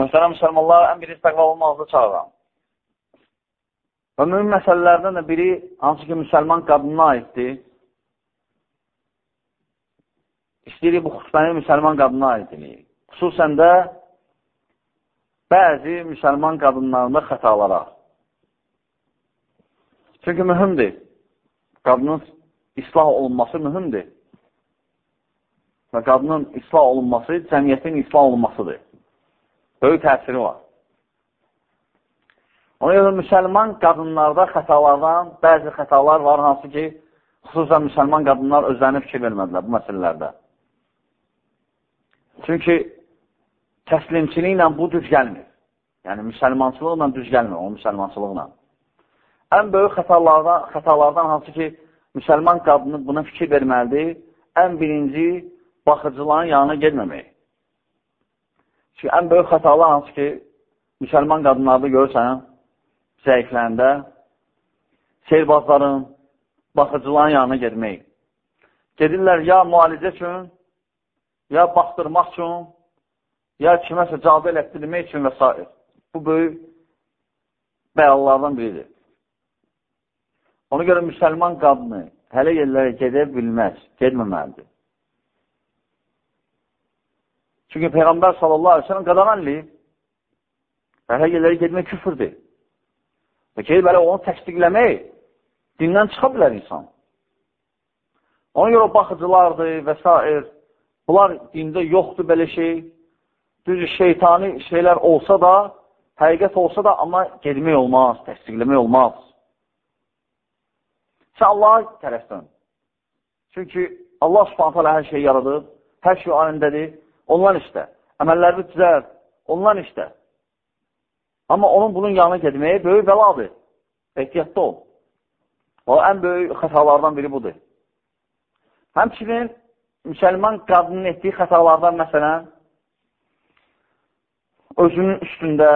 Məsələn, müsəlmanlar ən birinci təqva olmazda çağıran. Və mühüm məsələlərdən də biri, hansı ki, müsəlman qadınına aiddir. İstəyirik bu xütbəni müsəlman qadına aiddir. Xüsusən də bəzi müsəlman qadınlarında xətalara. Çünki mühümdir. Qadının islah olunması mühümdir. Və qadının islah olunması cəmiyyətin islah olunmasıdır. Böyük təsiri var. Ona görə müsəlman qadınlarda xətalardan bəzi xətalar var, hansı ki, xüsusən müsəlman qadınlar özlərini fikir vermədilər bu məsələlərdə. Çünki təslimçiliklə bu düz gəlmir. Yəni, müsəlmançılıqla düz gəlmir, o müsəlmançılıqla. Ən böyük xətalardan, xətalardan hansı ki, müsəlman qadını buna fikir verməlidir, ən birinci baxıcıların yanına gelməmək. Çünki ən böyük xətalar hansı ki, müsəlman qadınlarda görürsən, zəifləndə, seyrbazların, baxıcıların yanına getmək. Gedirlər ya müalicə üçün, ya baxdırmaq üçün, ya kiməsə cavab elətdirmək üçün və s. Bu böyük bəyalardan biridir. Ona görə müsəlman qadını hələ yerlərə gedə bilməz, gedməməlidir. Çünki Peyğəmbər sallallahu aleyhi ve sellem qadağan eləyib. Və hələ yerlərə getmək küfürdür. Və ki, belə onu təsdiqləmək dindən çıxa bilər insan. Ona görə baxıcılardır və s. Bunlar dində yoxdur belə şey. Düz şeytani şeylər olsa da, həqiqət olsa da, amma gedmək olmaz, təsdiqləmək olmaz. Sən Allaha tərəfdən. Çünki Allah subhanət hələ hər şeyi yaradıb, hər şey alindədir, ondan işlə. Əməllərini düzər, ondan işlə. Amma onun bunun yanına gedməyi böyük bəladır. Ehtiyatda ol. O, ən böyük xətalardan biri budur. Həmçinin müsəlman qadının etdiyi xətalardan məsələn, özünün üstündə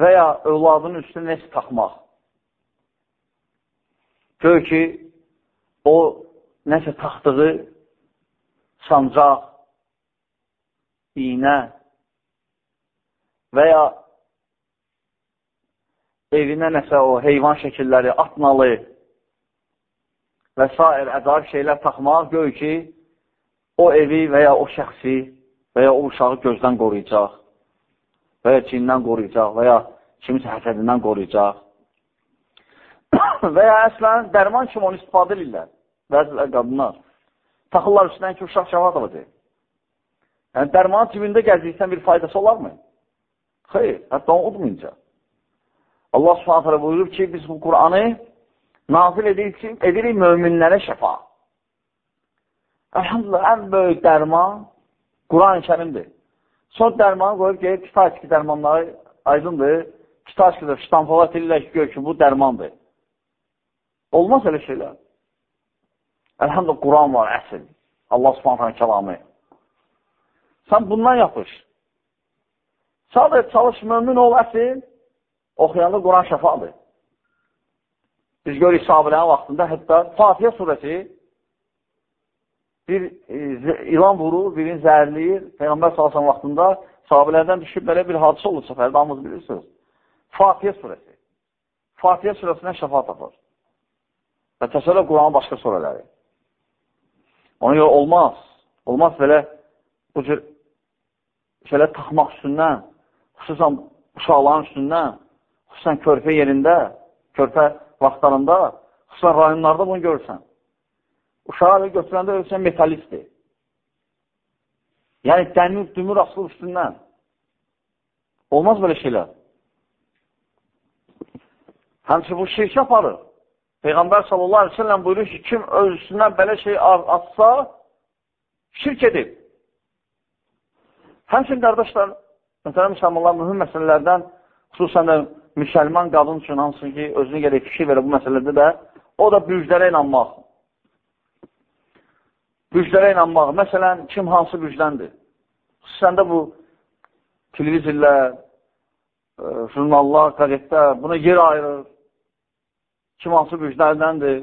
və ya övladının üstündə nəsə taxmaq. Gör ki, o nəsə taxdığı sancaq, iynə və ya evinə nəsə o heyvan şəkilləri, atnalı və s. əcaib şeylər taxmaq gör ki, o evi və ya o şəxsi və ya o uşağı gözdən qoruyacaq və ya cindən qoruyacaq və ya kimisə həsədindən qoruyacaq və ya əslən dərman kimi onu istifadə edirlər. Bəzilər qadınlar. Taxırlar üstündən ki, uşaq şəvat alacaq. Yəni, dərmanın cibində gəzdiksən bir faydası olarmı? Xeyr, hətta onu udmayınca. Allah subhanətələ buyurub ki, biz bu Qur'anı nazil edirik, ki, edirik möminlərə şəfa. Əlhamdülillah, ən böyük dərman Quran-ı kərimdir. Son dərmanı qoyub ki, kitaçki dərmanları aydındır. Kitaçkidə ştamfalat edirlər ki, gör ki, bu dərmandır. Olmaz elə şeylər. Əlhamdə Quran var, əsl. Allah subhanətən kəlamı. Sən bundan yapış. Sadəcə çalış, mümin ol, əsl. Oxuyanda Quran şəfadır. Biz görürük sahabilərin vaxtında hətta Fatihə surəsi bir e, ilan vurur, birini zəhərləyir. Peyğəmbər salasən vaxtında sahabilərdən düşüb belə bir hadisə olur səfərdə, hamınız bilirsiniz. Fatihə surəsi. Fatihə surəsindən şəfa tapır. Və təsələ Quranın başqa surələri. Ona görə olmaz. Olmaz belə bu cür şeylər taxmaq üstündən, xüsusən uşaqların üstündən, xüsusən körpə yerində, körpə vaxtlarında, xüsusən rayonlarda bunu görürsən. Uşağı götürəndə ölsən metalistdir. Yəni, dəmir, dümür asılır üstündən. Olmaz belə şeylər. Həmçə bu şirkə aparır. Peyğəmbər sallallahu aleyhi ve sellem buyurur ki, kim öz üstündən belə şey atsa, şirk edib. Həmçin, qardaşlar, məsələn, müsəlmanlar mühüm məsələlərdən, xüsusən də müsəlman qadın üçün, hansı ki, özünü gələk fikir verə bu məsələdə də, o da büclərə inanmaq. Büclərə inanmaq. Məsələn, kim hansı bücdəndir? Xüsusən də bu televizorlər, e, jurnallar, qəzetlər buna yer ayırır kim hansı güclərdəndir.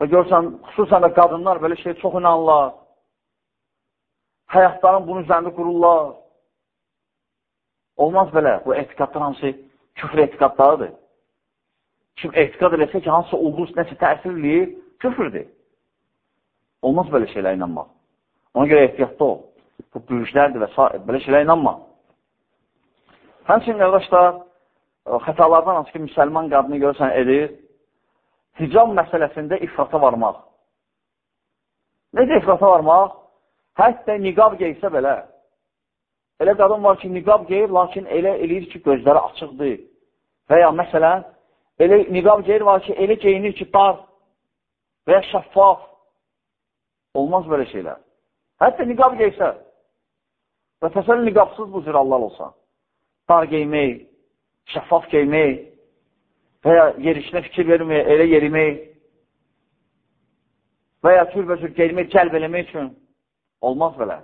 Və görsən, xüsusən də qadınlar belə şey çox inanırlar. Həyatlarını bunun üzərində qururlar. Olmaz belə. Bu etiqadlar hansı küfr etiqadlarıdır. Kim etiqad eləsə ki, hansısa ulduz nəsə təsir eləyir, küfürdür. Olmaz belə şeylə inanmaq. Ona görə ehtiyatda ol. Bu büyüklərdir və s. Belə şeylə inanma. Həmçinin, qardaşlar, xətalardan hansı ki, müsəlman qadını görürsən edir, hicab məsələsində ifrata varmaq. Necə ifrata varmaq? Hətta niqab geysə belə. Elə qadın var ki, niqab geyir, lakin elə eləyir ki, gözləri açıqdır. Və ya məsələn, elə niqab geyir var ki, elə geyinir ki, dar və ya şəffaf. Olmaz belə şeylər. Hətta niqab geysə və təsəl niqabsız bu cür Allah olsa, dar geymək, şəffaf geymək və ya yerişinə fikir vermək, elə yerimək və ya türbə-tür geymək, cəlb eləmək üçün olmaz belə.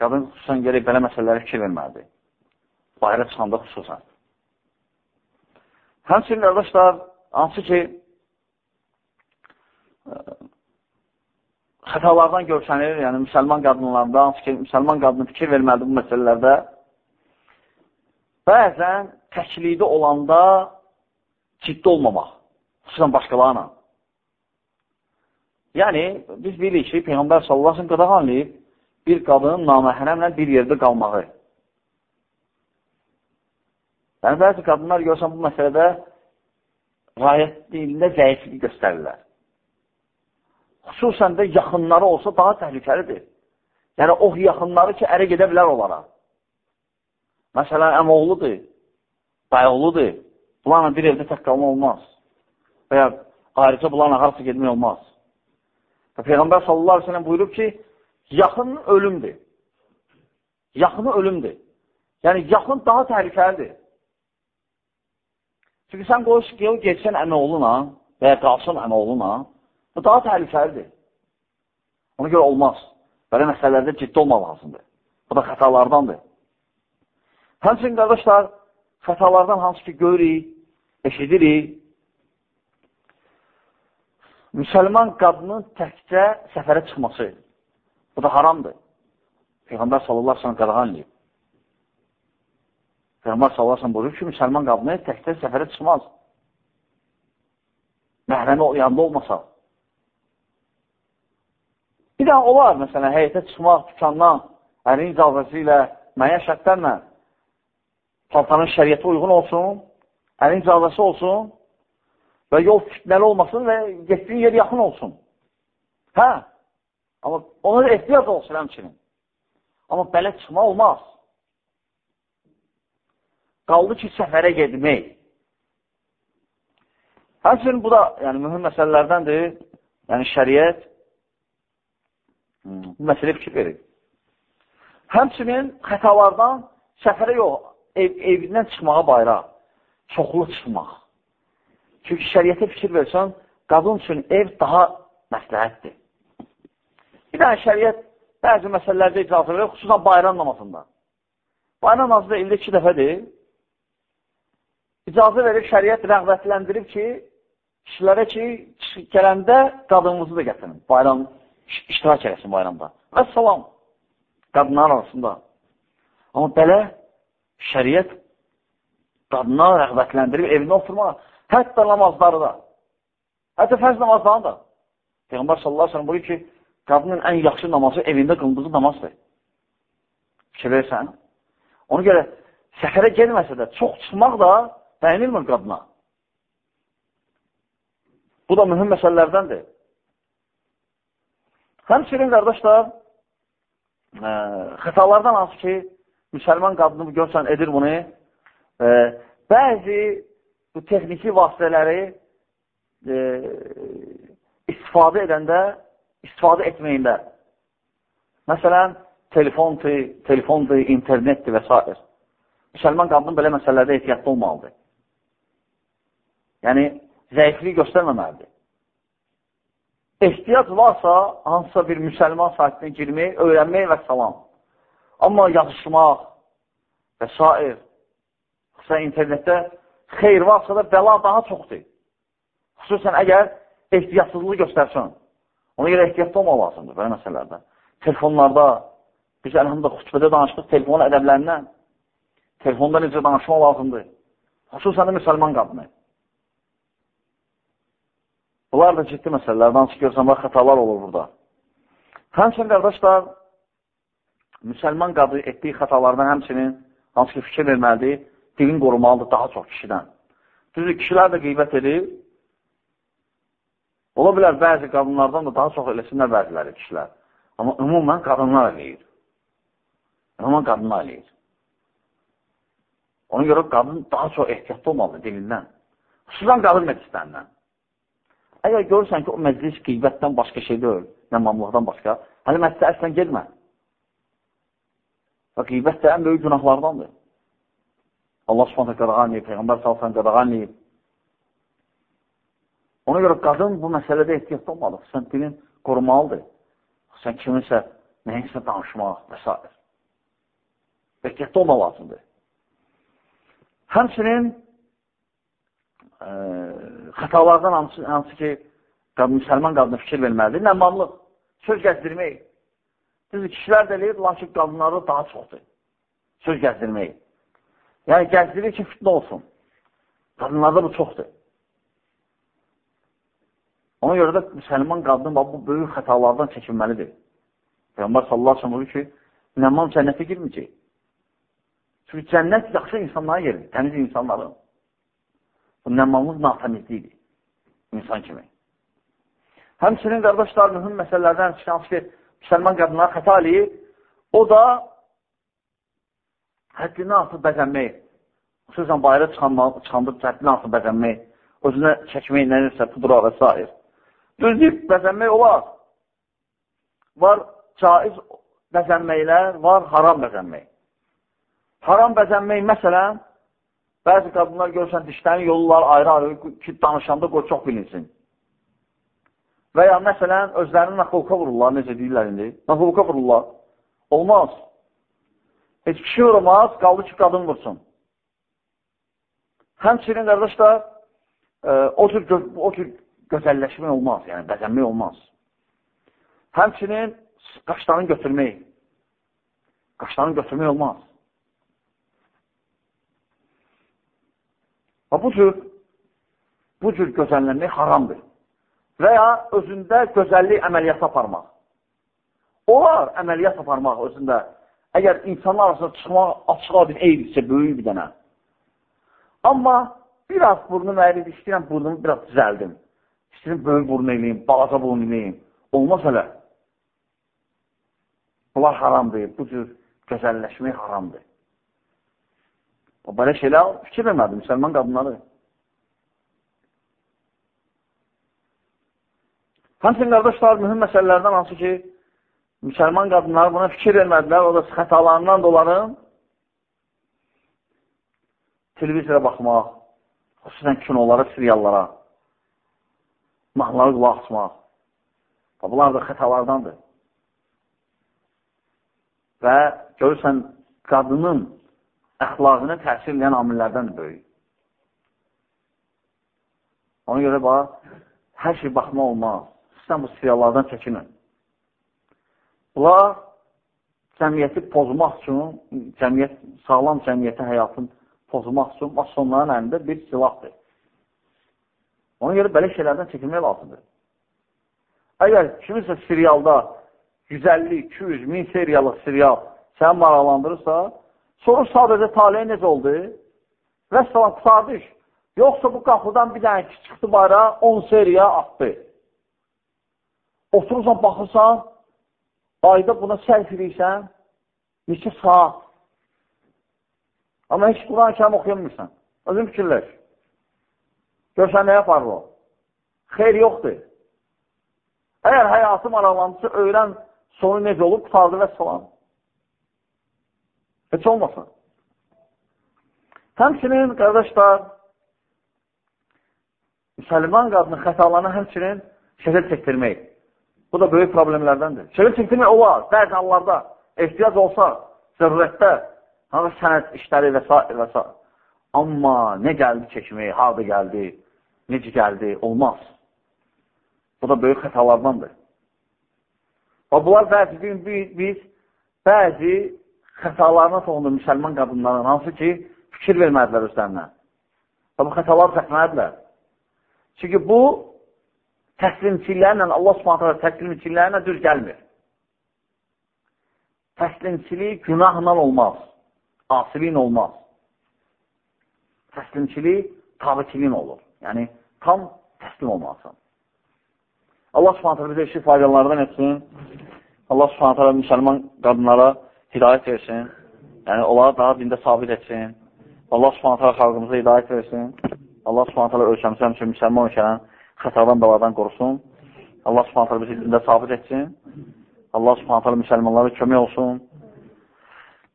Qadın xüsusən gerək belə məsələlərə fikir verməlidir. Bayra çıxanda xüsusən. Həmçinin, qardaşlar, hansı ki, ə, xətalardan görsənir, yəni müsəlman qadınlarında, hansı ki, müsəlman qadını fikir verməlidir bu məsələlərdə, bəzən təklikdə olanda ciddi olmamaq, xüsusən başqalarına. Yəni, biz bilirik ki, Peyğəmbər sallallahu qadağanlayıb bir qadının naməhrəmlə bir yerdə qalmağı. Yəni, bəzi qadınlar görsən bu məsələdə rayətliyində zəiflik göstərirlər. Xüsusən də yaxınları olsa daha təhlükəlidir. Yəni, o yaxınları ki, ərə gedə bilər onlara. Məsələn, əmoğludur, dayoğludur. Bunlarla bir evdə tək qalma olmaz. Və ya ayrıca bunlarla harasa gedmək olmaz. Və Peyğəmbər sallallahu aleyhi ve sellem buyurub ki, yaxın ölümdür. Yaxını ölümdür. Yəni, yaxın daha təhlükəlidir. Çünki sən qoy, qoy geçsən əmi oğluna və ya qalsın əmi oğluna, bu daha təhlükəlidir. Ona görə olmaz. Belə məsələlərdə ciddi olmaq lazımdır. Bu da xətalardandır. Həmçinin, qardaşlar, xətalardan hansı ki, görürük, eşidirik, müsəlman qadının təkcə səfərə çıxması. Bu da haramdır. Peyğəmbər sallallahu aleyhi ve sellem qadağan edib. Peyğəmbər sallallahu aleyhi ve sellem buyurur ki, müsəlman qadını təkcə səfərə çıxmaz. Məhrəmi yanında olmasa. Bir də olar, məsələn, həyətə çıxmaq dükandan, ərin icazəsi ilə, müəyyən şərtlərlə paltanın şəriyyətə uyğun olsun, ərin icazəsi olsun, və yol fitnəli olmasın və getdiyin yer yaxın olsun. Hə? Amma ona da ehtiyac olsun həmçinin. Amma belə çıxma olmaz. Qaldı ki, səfərə gedmək. Həmçinin bu da yəni, mühüm məsələlərdəndir. Yəni, şəriət bu məsələ fikir verir. Həmçinin xətalardan səfərə yox, ev, evindən çıxmağa bayra, çoxlu çıxmaq. Çünki şəriyyətə fikir versən, qadın üçün ev daha məsləhətdir. Bir dənə şəriyyət bəzi məsələlərdə icazə verir, xüsusən bayram namazında. Bayram namazında ildə iki dəfədir. İcazə verir, şəriyyət rəğbətləndirib ki, kişilərə ki, gələndə qadınımızı da gətirin. Bayram, iştirak eləsin bayramda. Və salam, qadınlar arasında. Amma belə şəriyyət qadına rəğbətləndirib evində oturmağa Hətta namazları da. Hətta fərz namazlarını da. Peyğəmbər sallallahu aleyhi ve sellem buyur ki, qadının ən yaxşı namazı evində qıldığı namazdır. Fikir versən. Ona görə səfərə gelməsə də, çox çıxmaq da bəyinilmir qadına. Bu da mühüm məsələlərdəndir. Həmçinin, qardaşlar, ə, xətalardan hansı ki, müsəlman qadını görsən, edir bunu, ə, bəzi bu texniki vasitələri e, istifadə edəndə, istifadə etməyində. Məsələn, telefondur, telefondur, internetdir və s. Müsəlman qadının belə məsələlərdə ehtiyatlı olmalıdır. Yəni, zəiflik göstərməməlidir. Ehtiyac varsa, hansısa bir müsəlman sahitinə girmək, öyrənmək və salam. Amma yazışmaq və s. Xüsusən internetdə xeyr varsa da bəla daha çoxdur. Xüsusən əgər ehtiyatsızlığı göstərsən. Ona görə ehtiyatlı olmaq lazımdır belə məsələlərdə. Telefonlarda, biz əlhamdə xütbədə danışdıq telefon ədəblərindən. telefonda necə danışma lazımdır. Xüsusən də müsəlman qadını. Bunlar da ciddi məsələlər. Hansı görsən, bax, xətalar olur burada. Həmçinin, qardaşlar, müsəlman qadın etdiyi xətalardan həmçinin hansı ki, fikir verməlidir, dilin qorumalıdır daha çox kişidən. Düzdür, kişilər də qeybət edir. Ola bilər, bəzi qadınlardan da daha çox eləsinlər bəziləri kişilər. Amma ümumən qadınlar eləyir. Ümumən qadınlar eləyir. Ona görə qadın daha çox ehtiyatlı olmalıdır dilindən. Xüsusən qadın məclislərindən. Əgər görürsən ki, o məclis qeybətdən başqa şey deyil, nəmmamlıqdan başqa, hələ məclisə əslən gedmə. Və qeybət də ən böyük günahlardandır. Allah subhanətə qadağan edib, Peyğəmbər salsan qadağan edib. Ona görə qadın bu məsələdə ehtiyatlı olmalıdır. Sən dilin qorumalıdır. Sən kiminsə, nəyinsə danışmaq və s. Ehtiyatlı olmaq lazımdır. Həmçinin ə, xətalardan hansı, hansı ki, qadın, müsəlman qadına fikir verməlidir. Nəmmamlıq, söz gəzdirmək. Düzdür, kişilər də eləyir, lakin qadınları daha çoxdur. Söz gəzdirmək. Yəni, gəzdirir ki, fitnə olsun. Qadınlarda bu çoxdur. Ona görə də müsəlman qadın bu böyük xətalardan çəkinməlidir. Peyğəmbər sallallahu aleyhi ve sellem ki, nəmmam cənnətə girməyəcək. Çünki cənnət yaxşı insanlara gerir, təmiz insanların. Bu nəmmamlıq natəmizliyidir insan kimi. Həmçinin qardaşlar, mühüm məsələlərdən çıxan ki, müsəlman qadınlar xəta eləyir, o da həddini artıq bəzənmək, xüsusən bayra çıxanda həddini artıq bəzənmək, özünə çəkmək, nəyirsə, pudra və s. Düzdür, bəzənmək olar. Var caiz bəzənməklər, var haram bəzənmək. Haram bəzənmək, məsələn, Bəzi qadınlar görsən, dişlərini yollar ayrı-ayrı ki, danışanda qoy çox bilinsin. Və ya məsələn, özlərini naxolka vururlar, necə deyirlər indi? Naxolka vururlar. Olmaz. Heç kişi vurmaz, qaldı ki, qadın vursun. Həmçinin, qardaşlar, e, o tür, o tür gözəlləşmək olmaz, yəni bəzənmək olmaz. Həmçinin qaşlarını götürmək. Qaşlarını götürmək olmaz. Və bu cür, bu cür gözəllənmək haramdır. Və ya özündə gözəllik əməliyyat aparmaq. Olar əməliyyat aparmaq özündə. Əgər insanlar arasında çıxmaq açığa bir eydirsə, böyük bir dənə. Amma biraz burnum əyridir, istəyirəm burnumu biraz düzəldim. İstəyirəm böyük burun eləyim, balaca burun eləyim. Olmaz elə. Bunlar haramdır. Bu cür gözəlləşmək haramdır. O belə şeylər fikir vermədi müsəlman qadınları. Həmçin, qardaşlar, mühüm məsələlərdən hansı ki, müsəlman qadınları buna fikir vermədilər, o da xətalarından dolanın televizora baxmaq, xüsusən kinolara, seriallara, mahnıları qulaq açmaq. Bunlar da xətalardandır. Və görürsən, qadının əxlaqına təsir edən amillərdən böyük. Ona görə bax, hər şey baxma olmaz. Sən bu siyallardan çəkinin. Bunlar cəmiyyəti pozmaq üçün, cəmiyyət, sağlam cəmiyyəti həyatın pozmaq üçün masonların əlində bir silahdır. Ona görə belə şeylərdən çəkinmək lazımdır. Əgər kimisə serialda 150, 200, 1000 serialıq serial səni maraqlandırırsa, Soruş sadəcə taliyə necə oldu? Və salam, qutardı iş. Yoxsa bu qapıdan bir dənə ki, çıxdı bayra, 10 seriya atdı. Oturursan, baxırsan, ayda buna sərf edirsən, neçə saat. Amma heç Quran-ı kərim oxuyamırsan. Özün fikirləş. Görsən, nə yapar o? Xeyr yoxdur. Əgər həyatı maraqlandısa, öyrən sonu necə olub, qutardı və salam. Heç olmasın. Həmçinin, qardaşlar, müsəlman qadının xətalarına həmçinin şəkil çəkdirmək. Bu da böyük problemlərdəndir. Şəkil çəkdirmək olar, bəzi hallarda ehtiyac olsa, zərurətdə, hansı sənət işləri və s. və s. Amma nə gəldi çəkmək, harada gəldi, necə gəldi, olmaz. Bu da böyük xətalardandır. Və bunlar bəzi gün biz bəzi xətalarına toxundu müsəlman qadınların, hansı ki, fikir vermədilər özlərinə. Və bu xətalar çəkmədilər. Çünki bu, təslimçilərlə, Allah subhanətə təslimçilərlə düz gəlmir. Təslimçilik günahla olmaz, asiliyin olmaz. Təslimçilik tabiçiliyin olur. Yəni, tam təslim olmalısan. Allah subhanətə bizə işi faydalardan etsin. Allah subhanətə müsəlman qadınlara hidayət versin. Yəni, onları daha dində sabit etsin. Allah subhanətə xalqımıza hidayət versin. Allah subhanətə ölkəmizə həmçin müsəlman ölkənin xətadan, baladan qorusun. Allah subhanətələ bizi dində sabit etsin. Allah subhanətələ müsəlmanlara kömək olsun.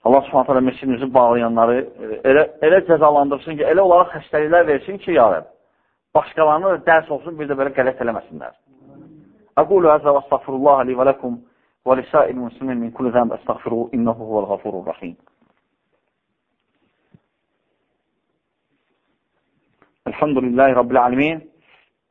Allah subhanətələ mesidimizi bağlayanları e, elə, elə cəzalandırsın ki, elə onlara xəstəliklər versin ki, yarəb, başqalarına da dərs olsun, bir də belə qələt eləməsinlər. Əqulu əzə və əstəğfirullah li və ləkum və lisail muslimin min kulli zəmb əstəğfiru innəhu huvəl ghafurur rahim. Elhamdülillahi Rabbil alemin.